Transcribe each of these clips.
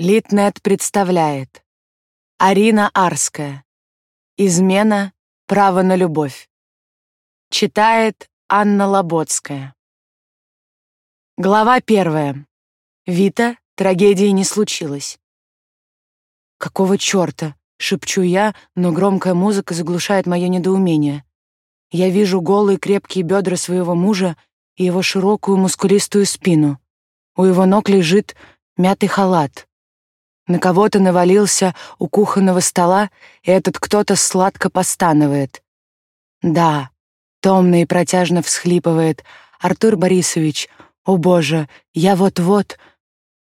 Литнет представляет Арина Арская Измена. Право на любовь Читает Анна Лоботская Глава первая. Вита, трагедии не случилось. «Какого черта?» — шепчу я, но громкая музыка заглушает мое недоумение. Я вижу голые крепкие бедра своего мужа и его широкую мускулистую спину. У его ног лежит мятый халат — на кого-то навалился у кухонного стола, и этот кто-то сладко постанывает. Да, томно и протяжно всхлипывает. Артур Борисович, о боже, я вот-вот...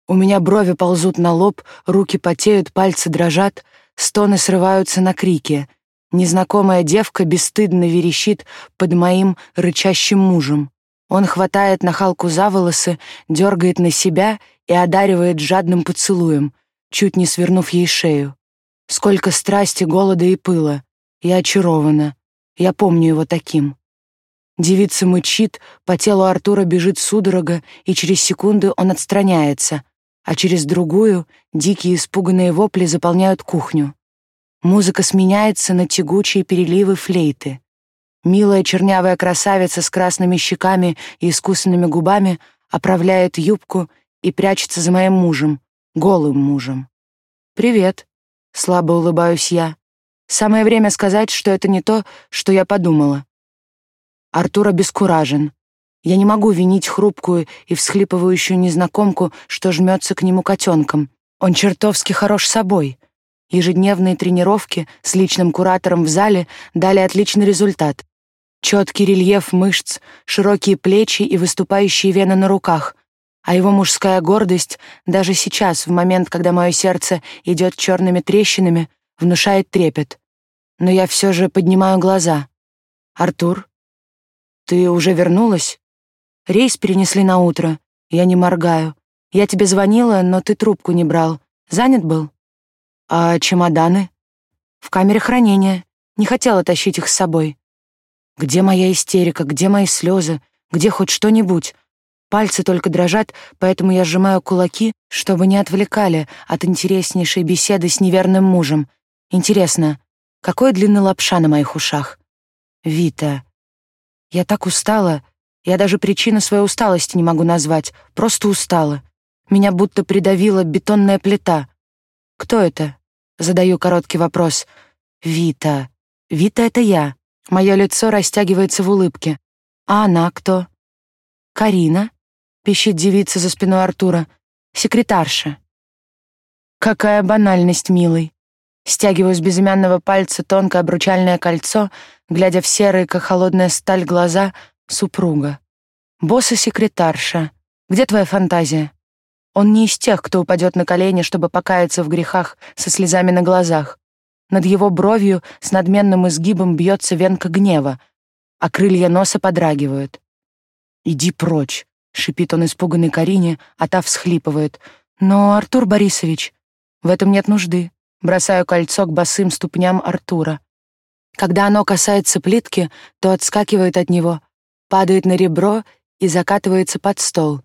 У меня брови ползут на лоб, руки потеют, пальцы дрожат, стоны срываются на крики. Незнакомая девка бесстыдно верещит под моим рычащим мужем. Он хватает нахалку за волосы, дергает на себя и одаривает жадным поцелуем — чуть не свернув ей шею. Сколько страсти, голода и пыла. Я очарована. Я помню его таким. Девица мычит, по телу Артура бежит судорога, и через секунды он отстраняется, а через другую дикие испуганные вопли заполняют кухню. Музыка сменяется на тягучие переливы флейты. Милая чернявая красавица с красными щеками и искусанными губами оправляет юбку и прячется за моим мужем, голым мужем. «Привет», — слабо улыбаюсь я. Самое время сказать, что это не то, что я подумала. Артур обескуражен. Я не могу винить хрупкую и всхлипывающую незнакомку, что жмется к нему котенком. Он чертовски хорош собой. Ежедневные тренировки с личным куратором в зале дали отличный результат. Четкий рельеф мышц, широкие плечи и выступающие вены на руках — а его мужская гордость даже сейчас, в момент, когда мое сердце идет черными трещинами, внушает трепет. Но я все же поднимаю глаза. «Артур, ты уже вернулась?» Рейс перенесли на утро. Я не моргаю. Я тебе звонила, но ты трубку не брал. Занят был? А чемоданы? В камере хранения. Не хотела тащить их с собой. Где моя истерика? Где мои слезы? Где хоть что-нибудь? Пальцы только дрожат, поэтому я сжимаю кулаки, чтобы не отвлекали от интереснейшей беседы с неверным мужем. Интересно, какой длины лапша на моих ушах? Вита. Я так устала. Я даже причину своей усталости не могу назвать. Просто устала. Меня будто придавила бетонная плита. Кто это? Задаю короткий вопрос. Вита. Вита — это я. Мое лицо растягивается в улыбке. А она кто? Карина? Пищит девица за спиной Артура. Секретарша. Какая банальность, милый. Стягиваю с безымянного пальца тонкое обручальное кольцо, глядя в серые, как холодная сталь, глаза супруга. Босс и секретарша. Где твоя фантазия? Он не из тех, кто упадет на колени, чтобы покаяться в грехах со слезами на глазах. Над его бровью с надменным изгибом бьется венка гнева, а крылья носа подрагивают. «Иди прочь», шипит он испуганной Карине, а та всхлипывает. «Но, Артур Борисович, в этом нет нужды». Бросаю кольцо к босым ступням Артура. Когда оно касается плитки, то отскакивает от него, падает на ребро и закатывается под стол.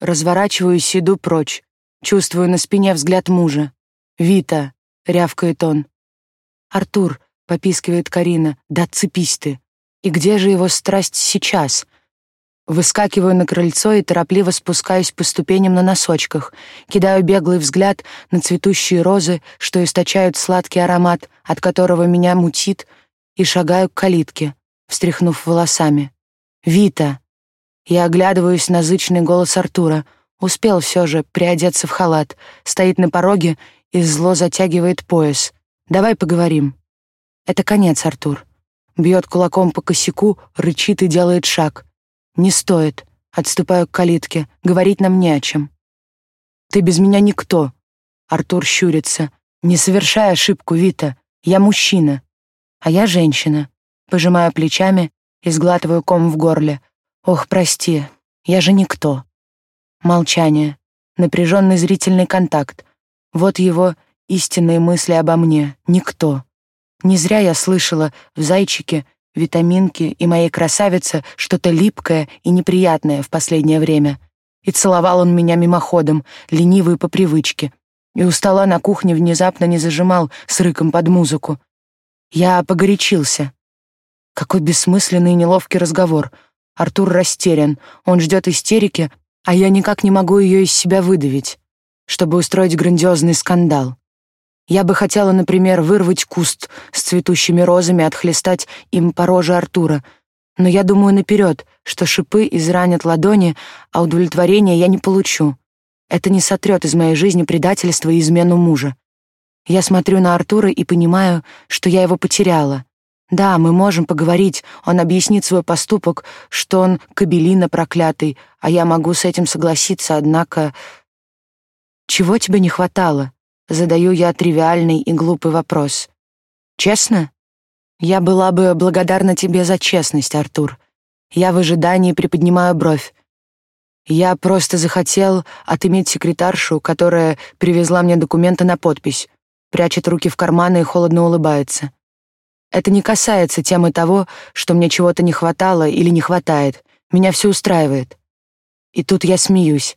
Разворачиваюсь, иду прочь. Чувствую на спине взгляд мужа. «Вита!» — рявкает он. «Артур!» — попискивает Карина. «Да цепись ты!» «И где же его страсть сейчас?» Выскакиваю на крыльцо и торопливо спускаюсь по ступеням на носочках, кидаю беглый взгляд на цветущие розы, что источают сладкий аромат, от которого меня мутит, и шагаю к калитке, встряхнув волосами. «Вита!» Я оглядываюсь на зычный голос Артура. Успел все же приодеться в халат, стоит на пороге и зло затягивает пояс. «Давай поговорим». «Это конец, Артур». Бьет кулаком по косяку, рычит и делает шаг — «Не стоит», — отступаю к калитке, — «говорить нам не о чем». «Ты без меня никто», — Артур щурится. «Не совершай ошибку, Вита, я мужчина, а я женщина». Пожимаю плечами и сглатываю ком в горле. «Ох, прости, я же никто». Молчание, напряженный зрительный контакт. Вот его истинные мысли обо мне. Никто. Не зря я слышала в «Зайчике» витаминки и моей красавице что-то липкое и неприятное в последнее время. И целовал он меня мимоходом, ленивый по привычке. и у стола на кухне внезапно не зажимал с рыком под музыку. Я погорячился. Какой бессмысленный и неловкий разговор. Артур растерян, он ждет истерики, а я никак не могу ее из себя выдавить, чтобы устроить грандиозный скандал. Я бы хотела, например, вырвать куст с цветущими розами, отхлестать им по роже Артура, но я думаю наперед, что шипы изранят ладони, а удовлетворения я не получу. Это не сотрет из моей жизни предательство и измену мужа. Я смотрю на Артура и понимаю, что я его потеряла. Да, мы можем поговорить, он объяснит свой поступок, что он кабелина проклятый, а я могу с этим согласиться, однако... Чего тебе не хватало? Задаю я тривиальный и глупый вопрос. Честно? Я была бы благодарна тебе за честность, Артур. Я в ожидании приподнимаю бровь. Я просто захотел отыметь секретаршу, которая привезла мне документы на подпись, прячет руки в карманы и холодно улыбается. Это не касается темы того, что мне чего-то не хватало или не хватает. Меня все устраивает. И тут я смеюсь.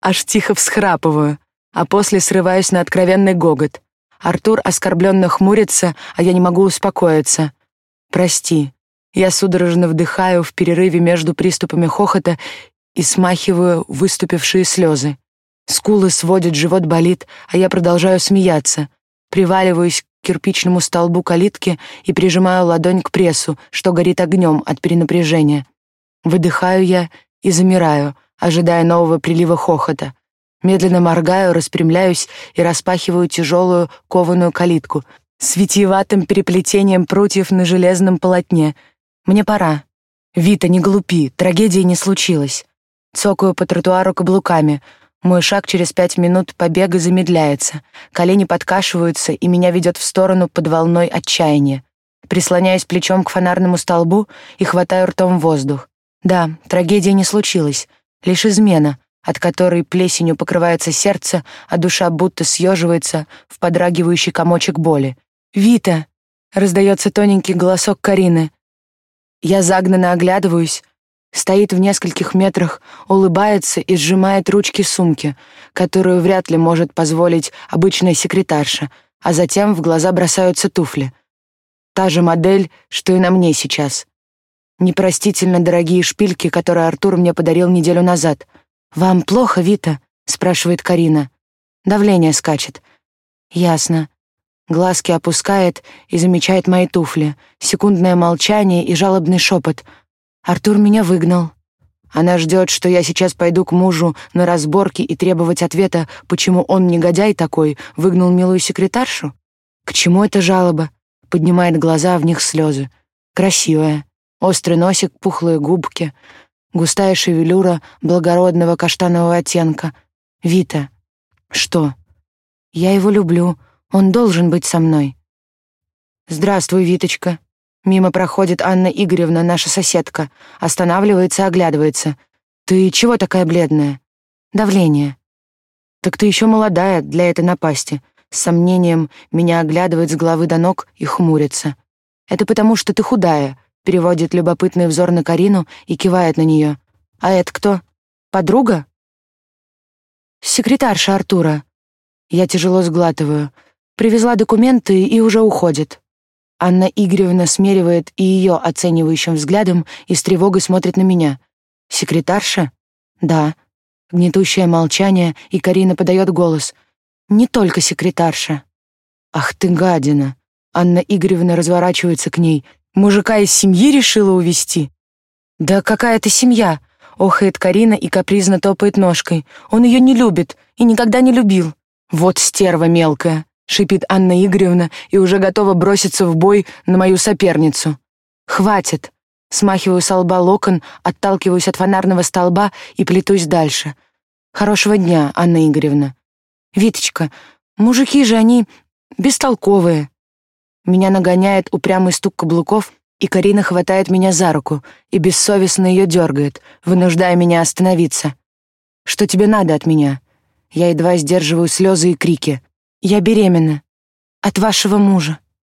Аж тихо всхрапываю, а после срываюсь на откровенный гогот. Артур оскорбленно хмурится, а я не могу успокоиться. «Прости». Я судорожно вдыхаю в перерыве между приступами хохота и смахиваю выступившие слезы. Скулы сводят, живот болит, а я продолжаю смеяться. Приваливаюсь кирпичному столбу калитки и прижимаю ладонь к прессу, что горит огнем от перенапряжения. Выдыхаю я и замираю, ожидая нового прилива хохота. Медленно моргаю, распрямляюсь и распахиваю тяжелую кованую калитку с витиеватым переплетением прутьев на железном полотне. Мне пора. Вита, не глупи, трагедии не случилось. Цокаю по тротуару каблуками — мой шаг через пять минут побега замедляется, колени подкашиваются, и меня ведет в сторону под волной отчаяния. Прислоняюсь плечом к фонарному столбу и хватаю ртом воздух. Да, трагедия не случилась, лишь измена, от которой плесенью покрывается сердце, а душа будто съеживается в подрагивающий комочек боли. «Вита!» — раздается тоненький голосок Карины. Я загнанно оглядываюсь, стоит в нескольких метрах, улыбается и сжимает ручки сумки, которую вряд ли может позволить обычная секретарша, а затем в глаза бросаются туфли. Та же модель, что и на мне сейчас. Непростительно дорогие шпильки, которые Артур мне подарил неделю назад. «Вам плохо, Вита?» — спрашивает Карина. Давление скачет. «Ясно». Глазки опускает и замечает мои туфли. Секундное молчание и жалобный шепот — Артур меня выгнал. Она ждет, что я сейчас пойду к мужу на разборки и требовать ответа, почему он, негодяй такой, выгнал милую секретаршу? К чему эта жалоба? Поднимает глаза, в них слезы. Красивая. Острый носик, пухлые губки, густая шевелюра благородного каштанового оттенка. Вита. Что? Я его люблю. Он должен быть со мной. Здравствуй, Виточка. Мимо проходит Анна Игоревна, наша соседка. Останавливается, оглядывается. «Ты чего такая бледная?» «Давление». «Так ты еще молодая для этой напасти». С сомнением меня оглядывает с головы до ног и хмурится. «Это потому, что ты худая», — переводит любопытный взор на Карину и кивает на нее. «А это кто? Подруга?» «Секретарша Артура». Я тяжело сглатываю. Привезла документы и уже уходит. Анна Игоревна смеривает и ее оценивающим взглядом и с тревогой смотрит на меня. «Секретарша?» «Да». Гнетущее молчание, и Карина подает голос. «Не только секретарша». «Ах ты гадина!» Анна Игоревна разворачивается к ней. «Мужика из семьи решила увести «Да какая это семья?» Охает Карина и капризно топает ножкой. «Он ее не любит и никогда не любил». «Вот стерва мелкая!» — шипит Анна Игоревна и уже готова броситься в бой на мою соперницу. «Хватит!» Смахиваю с лба локон, отталкиваюсь от фонарного столба и плетусь дальше. «Хорошего дня, Анна Игоревна!» «Виточка, мужики же они бестолковые!» Меня нагоняет упрямый стук каблуков, и Карина хватает меня за руку и бессовестно ее дергает, вынуждая меня остановиться. «Что тебе надо от меня?» Я едва сдерживаю слезы и крики. Я беременна. От вашего мужа.